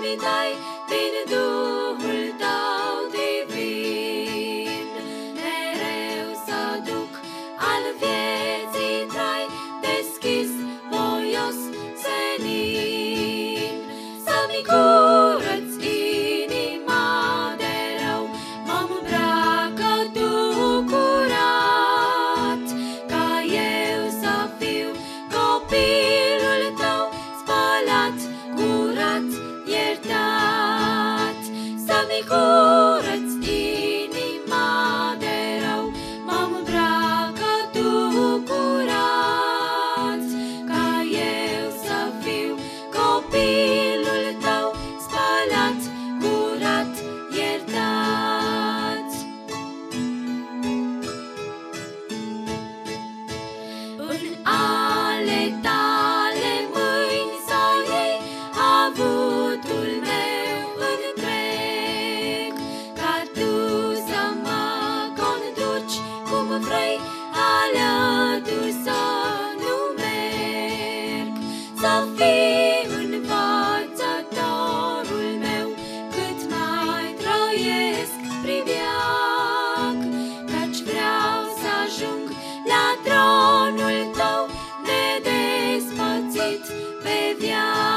prin Duhul tău divin. Mereu să duc al vieții trai deschis, voios, senin. Să-mi Oh. priveac, Căci vreau să ajung la tronul tău Nedespățit pe viață.